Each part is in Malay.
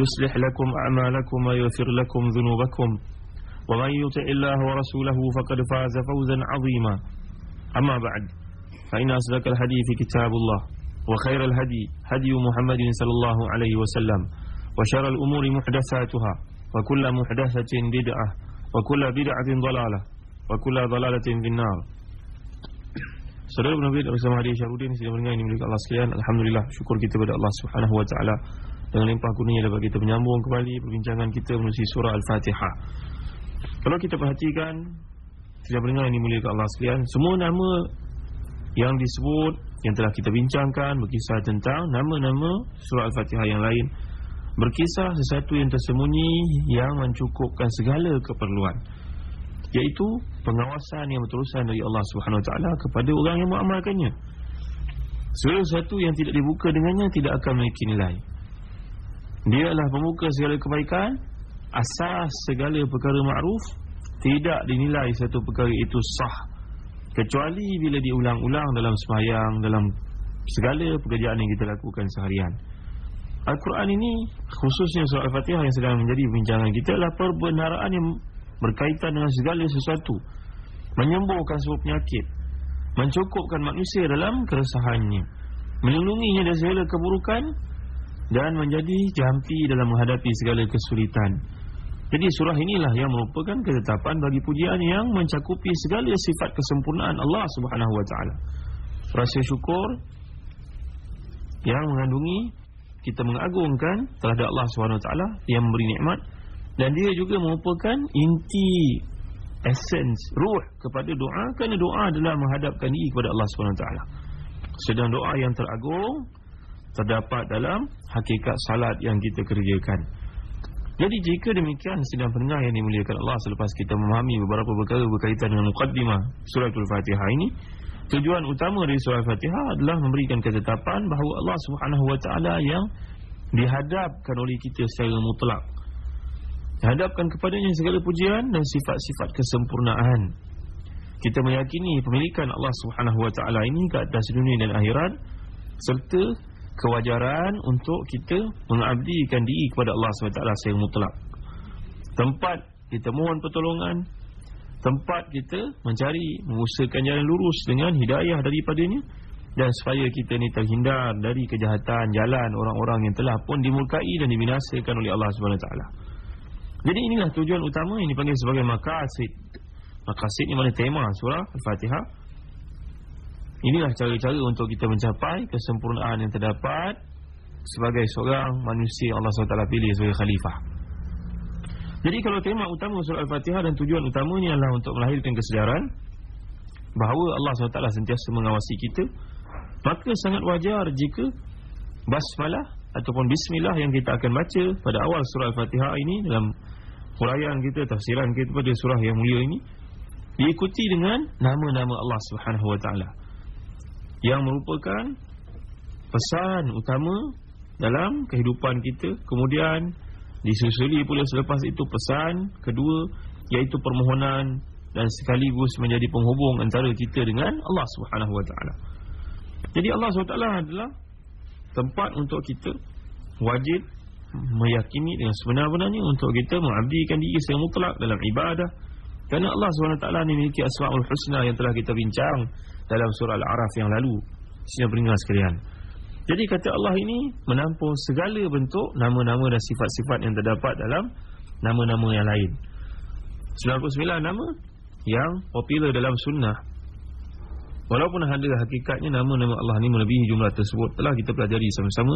يصلح لكم أعمالكم ويغفر لكم ذنوبكم. ومن يطع الله ورسوله فقد فاز فوزا عظيما. أما بعد فإن أصدق الحديث كتاب الله وخير الهدي هدي محمد صلى الله عليه وسلم وشر الأمور محدثاتها وكل محدثة بدعة وكل بدعة ضلالة وكل ضلالة في النار. Saudara Nabi bersama Hadi Syarudin Sedang mendengar ini milik Allah sekalian. Alhamdulillah syukur kita kepada Allah Subhanahu Wa Taala Dengan limpah kurnia dapat kita menyambung kembali Perbincangan kita menusi surah Al-Fatihah Kalau kita perhatikan Sedang mendengar ini milik Allah sekalian Semua nama yang disebut Yang telah kita bincangkan Berkisah tentang nama-nama surah Al-Fatihah yang lain Berkisah sesuatu yang tersembunyi Yang mencukupkan segala keperluan Iaitu pengawasan yang berterusan dari Allah Subhanahu Taala kepada orang yang mengamalkannya. Segala sesuatu yang tidak dibuka dengannya tidak akan memiliki nilai. Dia adalah pembuka segala kebaikan, asas segala perkara makruf, tidak dinilai satu perkara itu sah kecuali bila diulang-ulang dalam sembahyang, dalam segala pekerjaan yang kita lakukan seharian. Al-Quran ini khususnya surah Al-Fatihah yang sedang menjadi perbincangan kita adalah perbenaraan yang berkaitan dengan segala sesuatu menyembuhkan sebuah penyakit mencukupkan manusia dalam keresahannya melindunginya dari segala keburukan dan menjadi jampi dalam menghadapi segala kesulitan. Jadi surah inilah yang merupakan ketetapan bagi pujian yang mencakupi segala sifat kesempurnaan Allah Subhanahu wa taala. Rasa syukur yang mengandungi kita mengagungkan terhadap Allah Subhanahu wa taala yang memberi nikmat dan dia juga merupakan inti essence ruh kepada doa kerana doa adalah menghadapkan diri kepada Allah SWT sedang doa yang teragung terdapat dalam hakikat salat yang kita kerjakan jadi jika demikian sedang pendengar yang dimuliakan Allah selepas kita memahami beberapa perkara berkaitan dengan muqaddimah suratul fatihah ini tujuan utama dari surah al-fatihah adalah memberikan ketetapan bahawa Allah SWT yang dihadapkan oleh kita secara mutlak Hadapkan kepadanya segala pujian dan sifat-sifat kesempurnaan. Kita meyakini pemilikan Allah Taala ini ke atas dunia dan akhirat serta kewajaran untuk kita mengabdikan diri kepada Allah SWT secara mutlak. Tempat kita mohon pertolongan, tempat kita mencari mengusahakan jalan lurus dengan hidayah daripadanya dan supaya kita ni terhindar dari kejahatan jalan orang-orang yang telah pun dimurkai dan dibinasakan oleh Allah Taala. Jadi inilah tujuan utama yang dipanggil sebagai maqasid. Maqasid ni mana tema surah Al-Fatihah. Inilah cara-cara untuk kita mencapai kesempurnaan yang terdapat sebagai seorang manusia Allah SWT pilih sebagai khalifah. Jadi kalau tema utama surah Al-Fatihah dan tujuan utamanya adalah untuk melahirkan kesedaran bahawa Allah SWT sentiasa mengawasi kita, maka sangat wajar jika basmalah ataupun bismillah yang kita akan baca pada awal surah Al-Fatihah ini dalam huraian kita tafsiran kita pada surah yang mulia ini diikuti dengan nama-nama Allah Subhanahu wa taala yang merupakan pesan utama dalam kehidupan kita. Kemudian disusuli pula selepas itu pesan kedua iaitu permohonan dan sekaligus menjadi penghubung antara kita dengan Allah Subhanahu wa taala. Jadi Allah Subhanahu wa taala adalah tempat untuk kita wajib meyakini dengan sebenar-benarnya untuk kita mengabdikan diri secara mutlak dalam ibadah. Kerana Allah SWT ni memiliki asma'ul husna yang telah kita bincang dalam surah Al-A'raf yang lalu. Sehingga beringat sekalian. Jadi kata Allah ini menampung segala bentuk nama-nama dan sifat-sifat yang terdapat dalam nama-nama yang lain. 99 nama yang popular dalam sunnah. Walaupun ada hakikatnya nama-nama Allah ni melebihi jumlah tersebut telah kita pelajari sama-sama.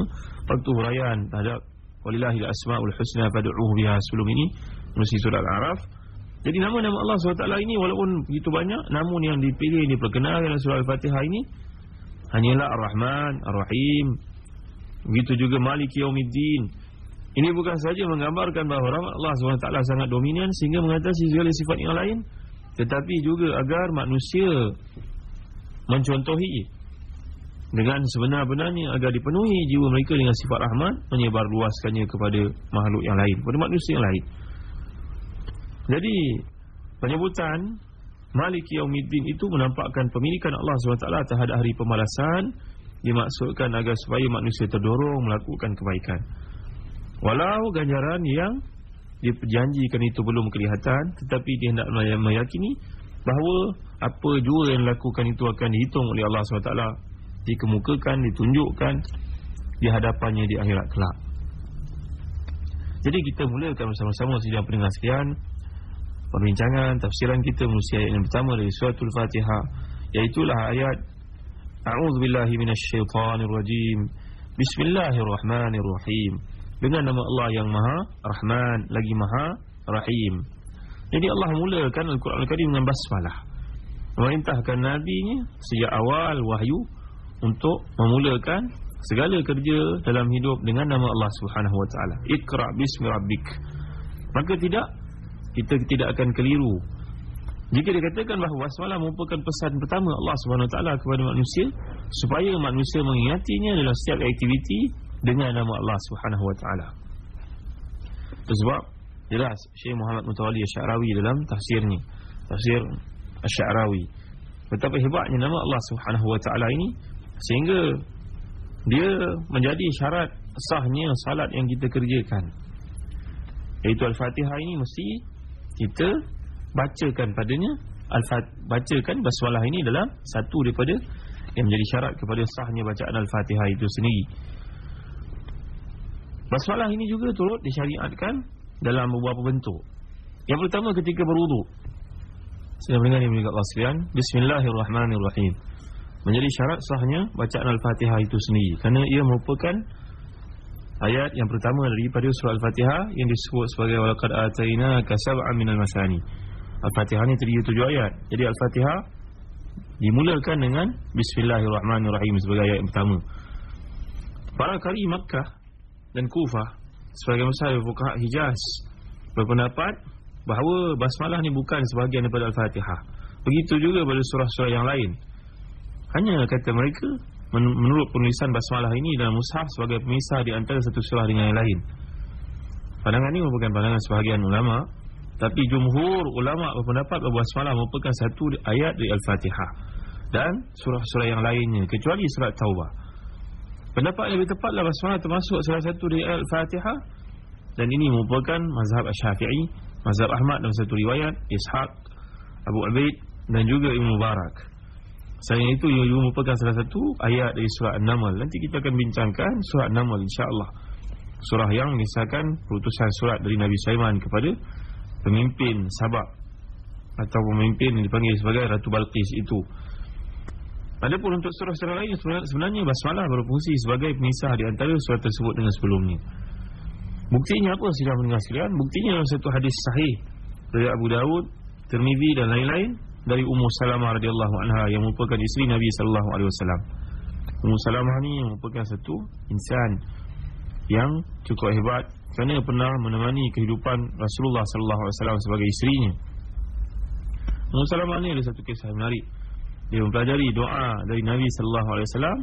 Waktu huraian terhadap walillahil asmaul husna fad'uhu biha sebelum ini melalui surah Al-A'raf. Jadi nama-nama Allah SWT ini walaupun begitu banyak namun yang dipilih diperkenalkan dalam surah Al-Fatihah ini hanyalah Ar-Rahman, Ar-Rahim. Begitu juga Malik Yaumiddin. Ini bukan saja menggambarkan bahawa Allah SWT sangat dominan sehingga mengatasi segala sifat yang lain tetapi juga agar manusia mencontohi dengan sebenar-benarnya agar dipenuhi jiwa mereka dengan sifat rahmat menyebar luaskannya kepada makhluk yang lain kepada manusia yang lain jadi penyebutan Malik Yaumiddin itu menampakkan pemilikan Allah SWT terhadap hari pembalasan dimaksudkan agar supaya manusia terdorong melakukan kebaikan. Walau ganjaran yang diperjanjikan itu belum kelihatan tetapi dia hendak meyakini bahawa apa jua yang dilakukan itu akan dihitung oleh Allah SWT dikemukakan, ditunjukkan di hadapannya di akhirat kelak. Jadi kita mulakan bersama-sama sidang pendengar sekian perbincangan, tafsiran kita melalui ayat yang pertama dari suratul fatihah iaitulah ayat A'udzubillahi minasyaitanirrajim. Bismillahirrahmanirrahim. Dengan nama Allah yang maha Rahman lagi maha Rahim. Jadi Allah mulakan Al-Quran Al-Karim dengan basmalah. Memerintahkan Nabi-Nya sejak awal wahyu Untuk memulakan segala kerja dalam hidup dengan nama Allah Subhanahu Wa Taala. Iqra bismi rabbik. Maka tidak kita tidak akan keliru. Jika dikatakan bahawa basmalah merupakan pesan pertama Allah Taala kepada manusia supaya manusia mengingatinya dalam setiap aktiviti dengan nama Allah Taala. Sebab jelas Syekh Muhammad Mutawalli Asy-Sya'rawi dalam tafsirnya tafsir Asy-Sya'rawi betapa hebatnya nama Allah taala ini sehingga dia menjadi syarat sahnya salat yang kita kerjakan iaitu al-Fatihah ini mesti kita bacakan padanya bacakan basmalah ini dalam satu daripada yang menjadi syarat kepada sahnya bacaan al-Fatihah itu sendiri Basmalah ini juga turut disyariatkan dalam beberapa bentuk. Yang pertama ketika berwuduk. Saya mendengar ini Allah sekalian. Bismillahirrahmanirrahim. Menjadi syarat sahnya bacaan Al-Fatihah itu sendiri. Kerana ia merupakan ayat yang pertama daripada surah Al-Fatihah yang disebut sebagai walaqad ataina kasab'an minal masani. Al-Fatihah ini terdiri tujuh ayat. Jadi Al-Fatihah dimulakan dengan Bismillahirrahmanirrahim sebagai ayat yang pertama. Para kari Makkah dan Kufah sebagai besar fuqaha Hijaz berpendapat bahawa basmalah ni bukan sebahagian daripada Al-Fatihah. Begitu juga pada surah-surah yang lain. Hanya kata mereka menurut penulisan basmalah ini dalam mushaf sebagai pemisah di antara satu surah dengan yang lain. Pandangan ini merupakan pandangan sebahagian ulama, tapi jumhur ulama berpendapat bahawa basmalah merupakan satu ayat dari Al-Fatihah dan surah-surah yang lainnya kecuali surat Taubah. Pendapat yang lebih tepatlah basmalah termasuk salah satu dari Al-Fatihah dan ini merupakan mazhab Syafi'i, mazhab Ahmad dalam satu riwayat, Ishaq, Abu Abaid dan juga Ibn Mubarak. Selain itu ia juga merupakan salah satu ayat dari surah An-Naml. Nanti kita akan bincangkan surah An-Naml insya-Allah. Surah yang mengisahkan perutusan surat dari Nabi Sulaiman kepada pemimpin Sabak atau pemimpin yang dipanggil sebagai Ratu Balqis itu. Adapun untuk surah-surah lain sebenarnya basmalah berfungsi sebagai pemisah di antara surah tersebut dengan sebelumnya. Buktinya apa sudah mendengar sekalian? Buktinya dalam satu hadis sahih dari Abu Dawud, Tirmizi dan lain-lain dari Ummu Salamah radhiyallahu anha yang merupakan isteri Nabi sallallahu alaihi wasallam. Ummu Salamah ni merupakan satu insan yang cukup hebat kerana pernah menemani kehidupan Rasulullah sallallahu alaihi wasallam sebagai isterinya. Ummu Salamah ni ada satu kisah menarik dia mempelajari doa dari Nabi sallallahu alaihi wasallam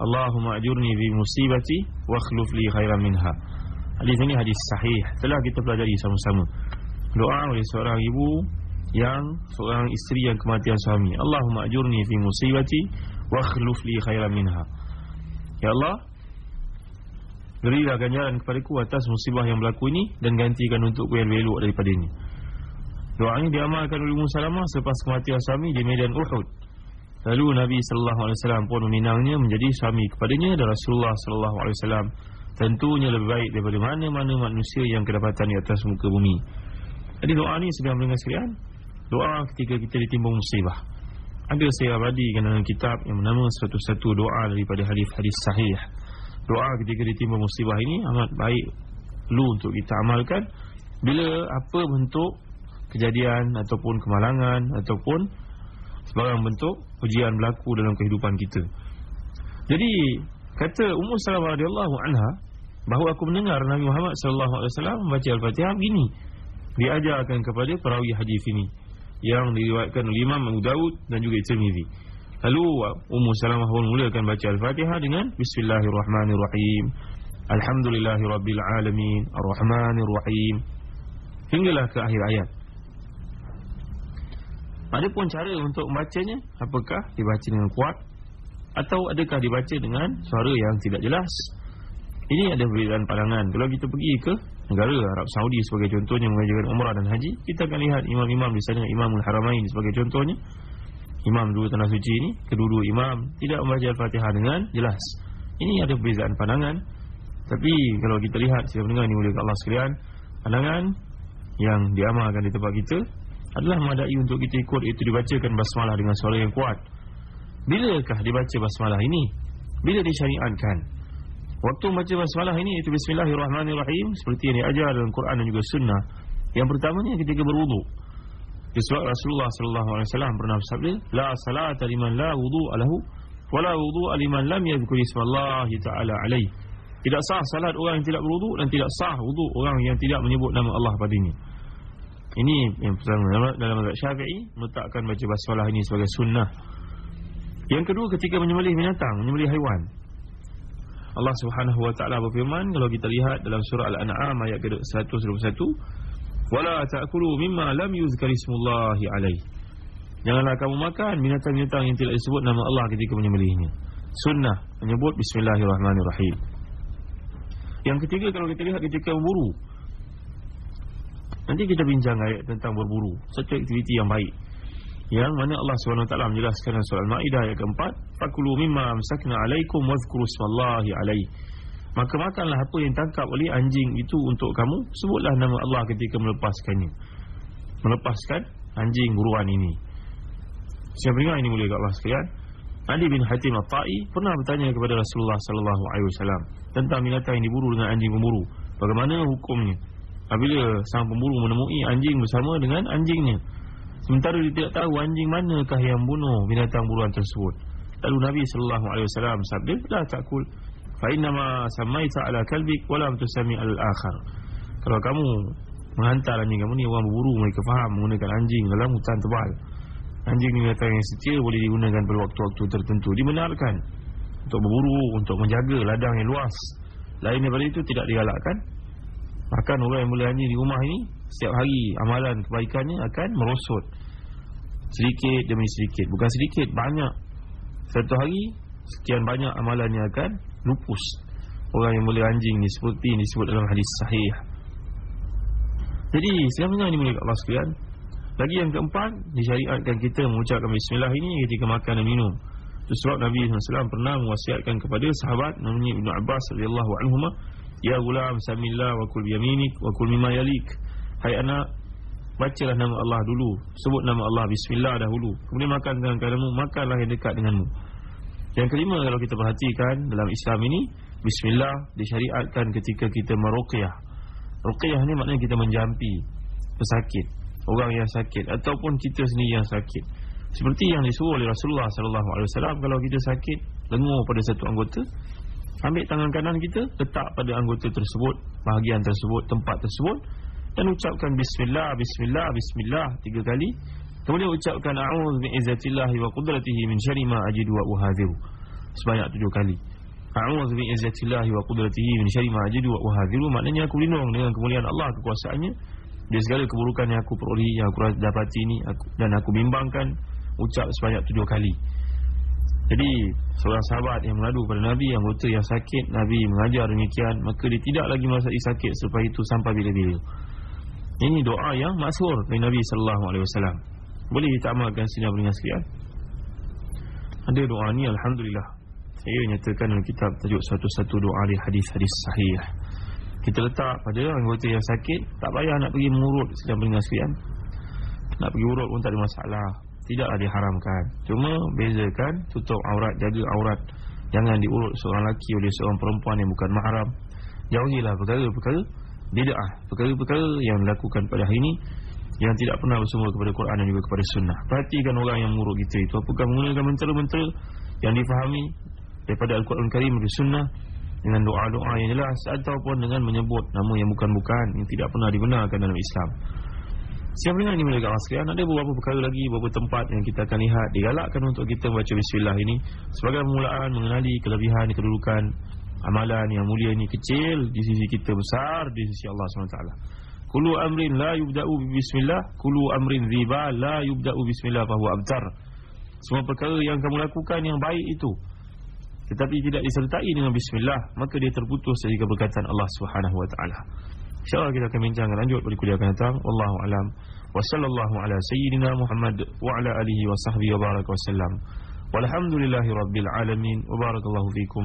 Allahumma ajurni fi musibati wa akhlif li khairan minha hadis ini hadis sahih telah kita pelajari sama-sama doa oleh seorang ibu yang seorang isteri yang kematian suami Allahumma ajurni fi musibati wa akhlif li khairan minha ya Allah berilah ganjaran kepadaku atas musibah yang berlaku ini dan gantikan untukku yang lebih elok daripadanya Doa ini diamalkan oleh Ummu Salamah selepas kematian suami di medan Uhud. Lalu Nabi sallallahu alaihi wasallam pun meminangnya menjadi suami kepadanya dan Rasulullah sallallahu alaihi wasallam tentunya lebih baik daripada mana-mana manusia yang kedapatan di atas muka bumi. Jadi doa ini sedang mendengar sekalian Doa ketika kita ditimpa musibah. Ada saya abadikan dalam kitab Yang bernama satu-satu doa daripada hadis-hadis sahih. Doa ketika ditimpa musibah ini Amat baik Lu untuk kita amalkan. Bila apa bentuk Kejadian ataupun kemalangan Ataupun Sebarang bentuk Ujian berlaku dalam kehidupan kita. Jadi Kata Ummu Salamah radhiyallahu anha bahawa aku mendengar Nabi Muhammad sallallahu alaihi wasallam membaca Al-Fatihah begini. Diajarkan kepada perawi hadis ini yang diriwayatkan oleh Imam Abu Daud dan juga Tirmizi. Lalu Ummu Salamah pun mulakan baca Al-Fatihah dengan Bismillahirrahmanirrahim. Alhamdulillahirabbil alamin, Arrahmanirrahim. Hinggalah ke akhir ayat. Adapun cara untuk membacanya, apakah dibaca dengan kuat atau adakah dibaca dengan suara yang tidak jelas? Ini ada perbezaan pandangan. Kalau kita pergi ke negara Arab Saudi sebagai contohnya mengajarkan umrah dan haji, kita akan lihat imam-imam di sana, Imamul Haramain sebagai contohnya. Imam dua tanah suci ini, kedua-dua imam tidak membaca Al-Fatihah dengan jelas. Ini ada perbezaan pandangan. Tapi kalau kita lihat saya mendengar ini oleh Allah sekalian, pandangan yang diamalkan di tempat kita adalah madai untuk kita ikut itu dibacakan basmalah dengan suara yang kuat. Bilakah dibaca basmalah ini? Bila disyariatkan? Waktu membaca basmalah ini itu bismillahirrahmanirrahim seperti yang diajar dalam Quran dan juga sunnah. Yang pertamanya ketika berwudu. Disebut Rasulullah sallallahu alaihi wasallam pernah bersabda, "La salata liman la wudu lahu wa la wudu liman lam yadhkur ismallah ta'ala alaihi." Tidak sah salat orang yang tidak berwudu dan tidak sah wudu orang yang tidak menyebut nama Allah padanya. Ini yang pertama dalam mazhab Syafi'i meletakkan baca basmalah ini sebagai sunnah. Yang kedua ketika menyembelih binatang, menyembelih haiwan. Allah Subhanahu wa taala berfirman kalau kita lihat dalam surah Al-An'am ayat ke-121 wala ta'kulu mimma lam yuzkar ismullahi alaihi Janganlah kamu makan binatang-binatang yang tidak disebut nama Allah ketika menyembelihnya. Sunnah menyebut bismillahirrahmanirrahim. Yang ketiga kalau kita lihat ketika berburu. Nanti kita bincang ayat tentang berburu, satu aktiviti yang baik yang mana Allah SWT menjelaskan dalam surah Al-Ma'idah ayat keempat fakulu mimma amsakna alaikum wadhkuru smallahi alaih. Maka makanlah apa yang tangkap oleh anjing itu untuk kamu sebutlah nama Allah ketika melepaskannya. Melepaskan anjing buruan ini. Siapa ingat ini mulia Allah sekalian? Ali bin Hatim At-Ta'i pernah bertanya kepada Rasulullah sallallahu alaihi wasallam tentang binatang yang diburu dengan anjing pemburu. Bagaimana hukumnya? Apabila sang pemburu menemui anjing bersama dengan anjingnya Sementara dia tidak tahu anjing manakah yang bunuh binatang buruan tersebut. Lalu Nabi sallallahu alaihi wasallam sabda, "La takul fa inna ma samaita ala kalbik wa lam tusami al akhar." Kalau kamu menghantar anjing kamu ni orang berburu mereka faham menggunakan anjing dalam hutan tebal. Anjing ni binatang yang setia boleh digunakan pada waktu-waktu tertentu. Dibenarkan untuk berburu, untuk menjaga ladang yang luas. Lain daripada itu tidak digalakkan. Bahkan orang yang boleh anjing di rumah ini setiap hari amalan kebaikannya akan merosot. Sedikit demi sedikit. Bukan sedikit banyak. Satu hari sekian banyak amalannya akan lupus. Orang yang boleh anjing ni seperti ini disebut dalam hadis sahih. Jadi sekarang ini mulia Allah sekalian? Lagi yang keempat disyariatkan kita mengucapkan bismillah ini ketika makan dan minum. Itu sebab Nabi SAW pernah mewasiatkan kepada sahabat namanya Ibn Abbas radhiyallahu ya gulam samillah wa kul biyaminik wa kul mimma yalik Hai anak Bacalah nama Allah dulu. Sebut nama Allah Bismillah dahulu. Kemudian makan dengan kamu Makanlah yang dekat denganmu. Yang kelima kalau kita perhatikan Dalam Islam ini Bismillah disyariatkan ketika kita meruqyah. Ruqyah ni maknanya kita menjampi Pesakit Orang yang sakit Ataupun kita sendiri yang sakit. Seperti yang disuruh oleh Rasulullah SAW Kalau kita sakit Lengur pada satu anggota Ambil tangan kanan kita Letak pada anggota tersebut Bahagian tersebut Tempat tersebut dan ucapkan bismillah bismillah bismillah tiga kali. Kemudian ucapkan a'udzu bi'izzatillahi wa qudratihi min syarri ma ajidu wa uhadhiru sebanyak tujuh kali. A'udzu bi'izzatillahi wa qudratihi min syarri ma ajidu wa uhadhiru maknanya aku berlindung dengan kemuliaan Allah kekuasaannya. Dari segala keburukan yang aku peroleh yang aku dapati ini aku, dan aku bimbangkan ucap sebanyak tujuh kali. Jadi seorang sahabat yang mengadu kepada Nabi yang anggota yang sakit Nabi mengajar demikian maka dia tidak lagi merasai sakit selepas itu sampai bila-bila ini doa yang masyhur dari Nabi sallallahu alaihi wasallam. Boleh kita amalkan sini dengan sekalian. Ada doa ni alhamdulillah. Saya nyatakan dalam kitab tajuk satu-satu doa di hadis-hadis sahih. Kita letak pada anggota yang sakit, tak payah nak pergi mengurut sedang dengan sekalian. Nak pergi urut pun tak ada masalah Tidaklah diharamkan Cuma bezakan Tutup aurat Jaga aurat Jangan diurut seorang lelaki oleh seorang perempuan yang bukan mahram Jauhilah perkara-perkara Bida'ah Perkara-perkara yang dilakukan pada hari ini Yang tidak pernah bersumber kepada Quran dan juga kepada sunnah. Perhatikan orang yang mengurut kita itu. Apakah menggunakan mentera-mentera Yang difahami Daripada Al-Quran Karim dan sunnah Dengan doa-doa yang jelas Ataupun dengan menyebut nama yang bukan-bukan Yang tidak pernah digunakan dalam Islam? Siapa dengar ini mereka? Sekalian Ada beberapa perkara lagi Beberapa tempat yang kita akan lihat Digalakkan untuk kita membaca Bismillah ini. Sebagai permulaan mengenali kelebihan Kedudukan amalan yang mulia ini kecil Di sisi kita besar Di sisi Allah SWT. Kulu amrin la yubda'u bismillah Kulu amrin ziba la yubda'u bismillah Fahuwa abtar. Semua perkara yang kamu lakukan yang baik itu Tetapi tidak disertai dengan bismillah Maka dia terputus dari keberkatan Allah SWT. InsyaAllah kita akan bincangkan lanjut pada kuliah akan datang. Wallahu alam. Wa sallallahu ala sayyidina Muhammad Wa ala alihi wa sahbihi wa baraka wa sallam. Walhamdulillahi rabbil alamin. Wa barakallahu fikum